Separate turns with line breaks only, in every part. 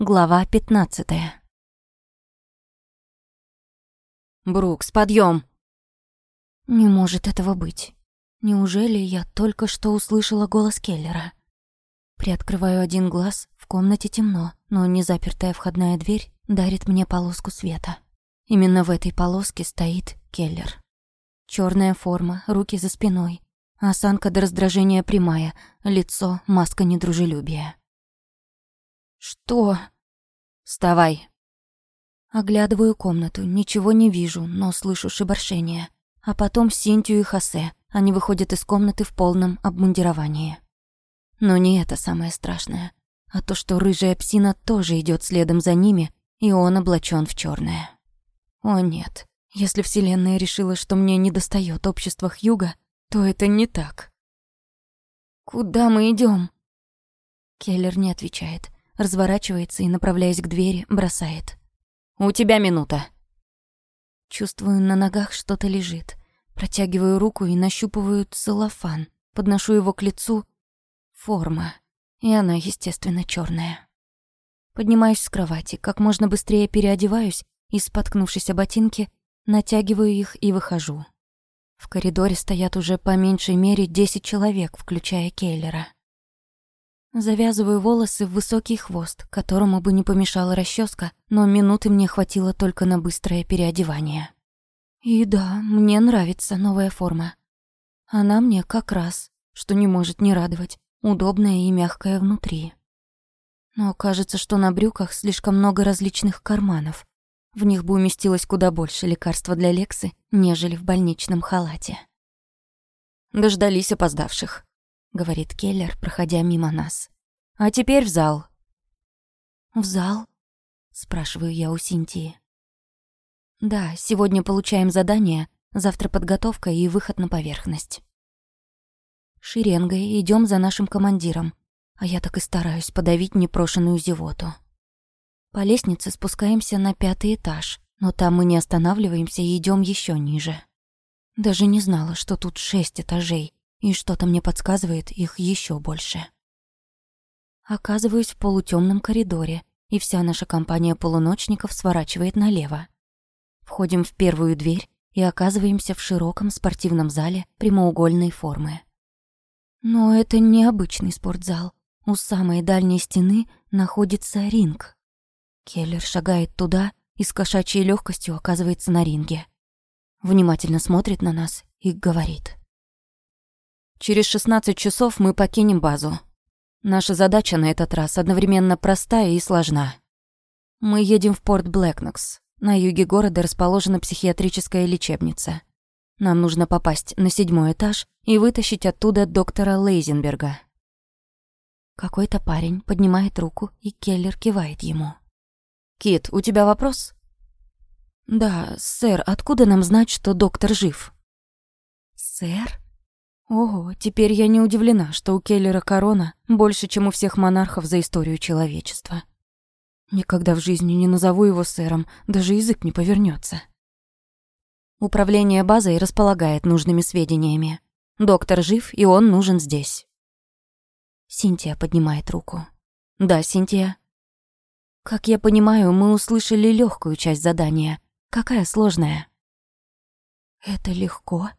Глава пятнадцатая. «Брукс, подъем! Не может этого быть. Неужели я только что услышала голос Келлера? Приоткрываю один глаз, в комнате темно, но незапертая входная дверь дарит мне полоску света. Именно в этой полоске стоит Келлер. Черная форма, руки за спиной, осанка до раздражения прямая, лицо — маска недружелюбия. «Что?» «Вставай!» Оглядываю комнату, ничего не вижу, но слышу шибаршение. А потом Синтию и Хосе. Они выходят из комнаты в полном обмундировании. Но не это самое страшное, а то, что рыжая псина тоже идет следом за ними, и он облачен в черное. О нет, если Вселенная решила, что мне недостает общества Хьюга, то это не так. «Куда мы идем? Келлер не отвечает разворачивается и, направляясь к двери, бросает. «У тебя минута». Чувствую, на ногах что-то лежит. Протягиваю руку и нащупываю целлофан. Подношу его к лицу. Форма. И она, естественно, черная. Поднимаюсь с кровати, как можно быстрее переодеваюсь и, споткнувшись о ботинки, натягиваю их и выхожу. В коридоре стоят уже по меньшей мере десять человек, включая Кейлера. Завязываю волосы в высокий хвост, которому бы не помешала расческа, но минуты мне хватило только на быстрое переодевание. И да, мне нравится новая форма. Она мне как раз, что не может не радовать, удобная и мягкая внутри. Но кажется, что на брюках слишком много различных карманов. В них бы уместилось куда больше лекарства для Лексы, нежели в больничном халате. Дождались опоздавших. — говорит Келлер, проходя мимо нас. «А теперь в зал». «В зал?» — спрашиваю я у Синтии. «Да, сегодня получаем задание, завтра подготовка и выход на поверхность». Шеренгой идем за нашим командиром, а я так и стараюсь подавить непрошенную зевоту. По лестнице спускаемся на пятый этаж, но там мы не останавливаемся и идем еще ниже. Даже не знала, что тут шесть этажей, и что-то мне подсказывает их еще больше. Оказываюсь в полутемном коридоре, и вся наша компания полуночников сворачивает налево. Входим в первую дверь и оказываемся в широком спортивном зале прямоугольной формы. Но это не обычный спортзал. У самой дальней стены находится ринг. Келлер шагает туда и с кошачьей легкостью оказывается на ринге. Внимательно смотрит на нас и говорит. Через 16 часов мы покинем базу. Наша задача на этот раз одновременно простая и сложна. Мы едем в порт Блэкнокс. На юге города расположена психиатрическая лечебница. Нам нужно попасть на седьмой этаж и вытащить оттуда доктора Лейзенберга. Какой-то парень поднимает руку, и Келлер кивает ему. «Кит, у тебя вопрос?» «Да, сэр, откуда нам знать, что доктор жив?» «Сэр?» Ого, теперь я не удивлена, что у Келлера корона больше, чем у всех монархов за историю человечества. Никогда в жизни не назову его сэром, даже язык не повернется. Управление базой располагает нужными сведениями. Доктор жив, и он нужен здесь. Синтия поднимает руку. Да, Синтия. Как я понимаю, мы услышали легкую часть задания. Какая сложная? Это легко?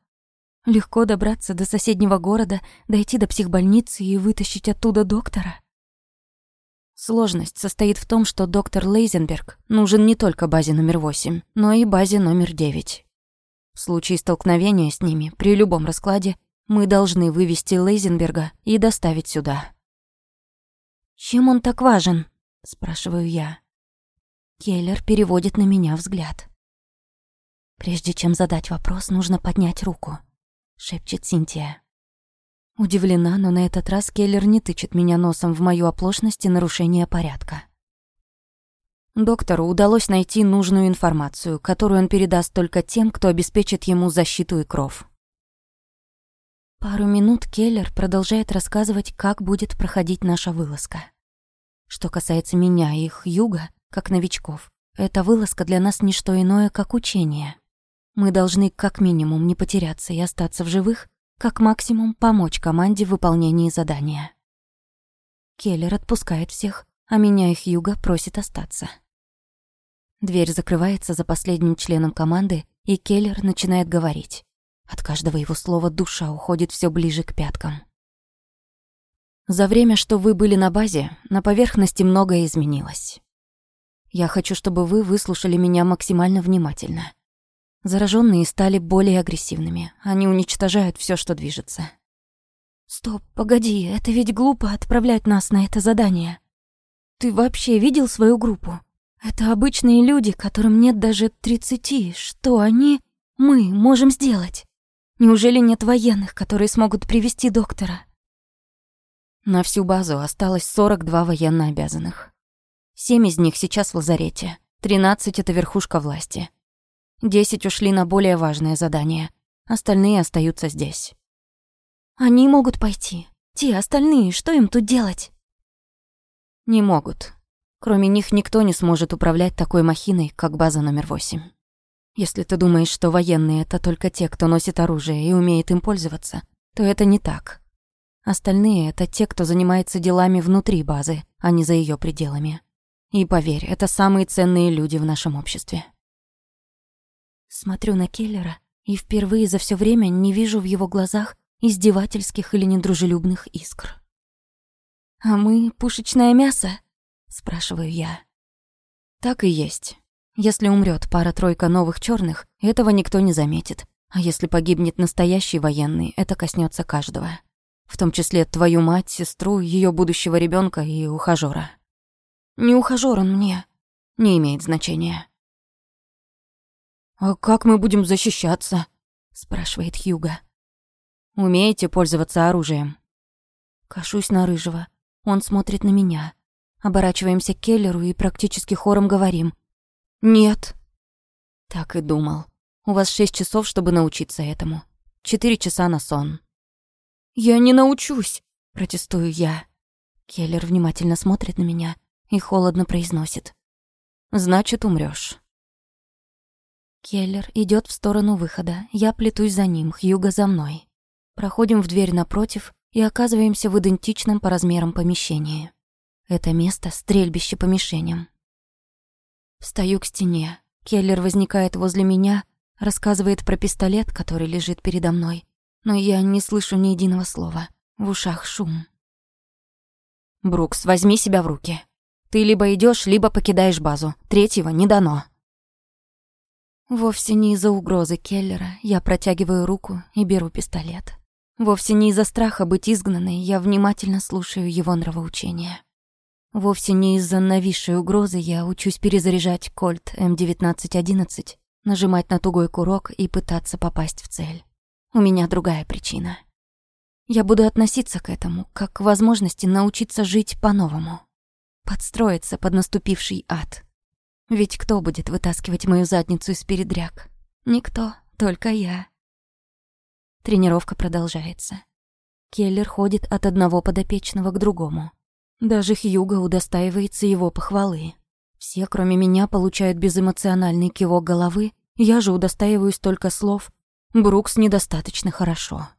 Легко добраться до соседнего города, дойти до психбольницы и вытащить оттуда доктора? Сложность состоит в том, что доктор Лейзенберг нужен не только базе номер 8, но и базе номер 9. В случае столкновения с ними, при любом раскладе, мы должны вывести Лейзенберга и доставить сюда. «Чем он так важен?» – спрашиваю я. Келлер переводит на меня взгляд. Прежде чем задать вопрос, нужно поднять руку шепчет Синтия. Удивлена, но на этот раз Келлер не тычет меня носом в мою оплошность и нарушение порядка. Доктору удалось найти нужную информацию, которую он передаст только тем, кто обеспечит ему защиту и кров. Пару минут Келлер продолжает рассказывать, как будет проходить наша вылазка. Что касается меня и их юга, как новичков, эта вылазка для нас не что иное, как учение. Мы должны как минимум не потеряться и остаться в живых, как максимум помочь команде в выполнении задания. Келлер отпускает всех, а меня их Юга просит остаться. Дверь закрывается за последним членом команды, и Келлер начинает говорить. От каждого его слова душа уходит все ближе к пяткам. За время, что вы были на базе, на поверхности многое изменилось. Я хочу, чтобы вы выслушали меня максимально внимательно. Зараженные стали более агрессивными. Они уничтожают все, что движется. Стоп, погоди, это ведь глупо отправлять нас на это задание. Ты вообще видел свою группу? Это обычные люди, которым нет даже тридцати. Что они, мы, можем сделать? Неужели нет военных, которые смогут привести доктора? На всю базу осталось 42 военнообязанных. Семь из них сейчас в лазарете, 13 — это верхушка власти. Десять ушли на более важное задание, остальные остаются здесь. Они могут пойти. Те остальные, что им тут делать? Не могут. Кроме них никто не сможет управлять такой махиной, как база номер восемь. Если ты думаешь, что военные — это только те, кто носит оружие и умеет им пользоваться, то это не так. Остальные — это те, кто занимается делами внутри базы, а не за ее пределами. И поверь, это самые ценные люди в нашем обществе. Смотрю на Келлера и впервые за все время не вижу в его глазах издевательских или недружелюбных искр. «А мы пушечное мясо?» — спрашиваю я. Так и есть. Если умрет пара-тройка новых черных, этого никто не заметит. А если погибнет настоящий военный, это коснется каждого. В том числе твою мать, сестру, ее будущего ребенка и ухажера. Не ухажер он мне. Не имеет значения. «А как мы будем защищаться?» — спрашивает Хьюга. «Умеете пользоваться оружием?» Кашусь на Рыжего. Он смотрит на меня. Оборачиваемся к Келлеру и практически хором говорим. «Нет». Так и думал. У вас шесть часов, чтобы научиться этому. Четыре часа на сон. «Я не научусь», — протестую я. Келлер внимательно смотрит на меня и холодно произносит. «Значит, умрёшь». Келлер идет в сторону выхода. Я плетусь за ним, Хьюга за мной. Проходим в дверь напротив и оказываемся в идентичном по размерам помещении. Это место — стрельбище по мишеням. Встаю к стене. Келлер возникает возле меня, рассказывает про пистолет, который лежит передо мной. Но я не слышу ни единого слова. В ушах шум. «Брукс, возьми себя в руки. Ты либо идешь, либо покидаешь базу. Третьего не дано». Вовсе не из-за угрозы Келлера я протягиваю руку и беру пистолет. Вовсе не из-за страха быть изгнанной я внимательно слушаю его нравоучения. Вовсе не из-за нависшей угрозы я учусь перезаряжать кольт М1911, нажимать на тугой курок и пытаться попасть в цель. У меня другая причина. Я буду относиться к этому как к возможности научиться жить по-новому. Подстроиться под наступивший ад. Ведь кто будет вытаскивать мою задницу из передряг? Никто, только я. Тренировка продолжается. Келлер ходит от одного подопечного к другому. Даже Хьюго удостаивается его похвалы. Все, кроме меня, получают безэмоциональный кивок головы, я же удостаиваюсь только слов «Брукс недостаточно хорошо».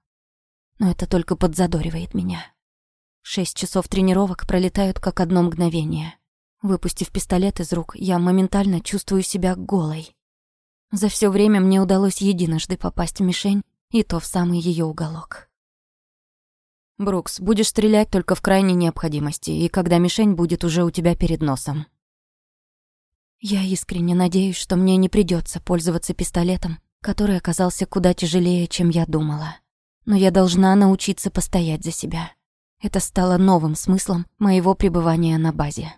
Но это только подзадоривает меня. Шесть часов тренировок пролетают как одно мгновение. Выпустив пистолет из рук, я моментально чувствую себя голой. За все время мне удалось единожды попасть в мишень, и то в самый ее уголок. «Брукс, будешь стрелять только в крайней необходимости, и когда мишень будет уже у тебя перед носом». Я искренне надеюсь, что мне не придется пользоваться пистолетом, который оказался куда тяжелее, чем я думала. Но я должна научиться постоять за себя. Это стало новым смыслом моего пребывания на базе.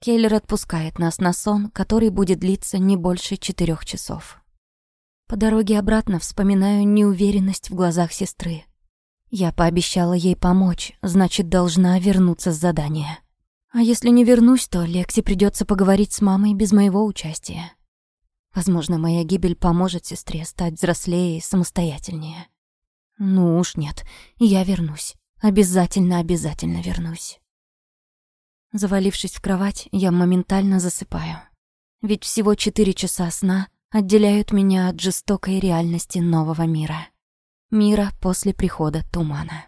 Келлер отпускает нас на сон, который будет длиться не больше четырех часов. По дороге обратно вспоминаю неуверенность в глазах сестры. Я пообещала ей помочь, значит, должна вернуться с задания. А если не вернусь, то Лексе придется поговорить с мамой без моего участия. Возможно, моя гибель поможет сестре стать взрослее и самостоятельнее. Ну уж нет, я вернусь. Обязательно, обязательно вернусь. Завалившись в кровать, я моментально засыпаю. Ведь всего четыре часа сна отделяют меня от жестокой реальности нового мира. Мира после прихода тумана.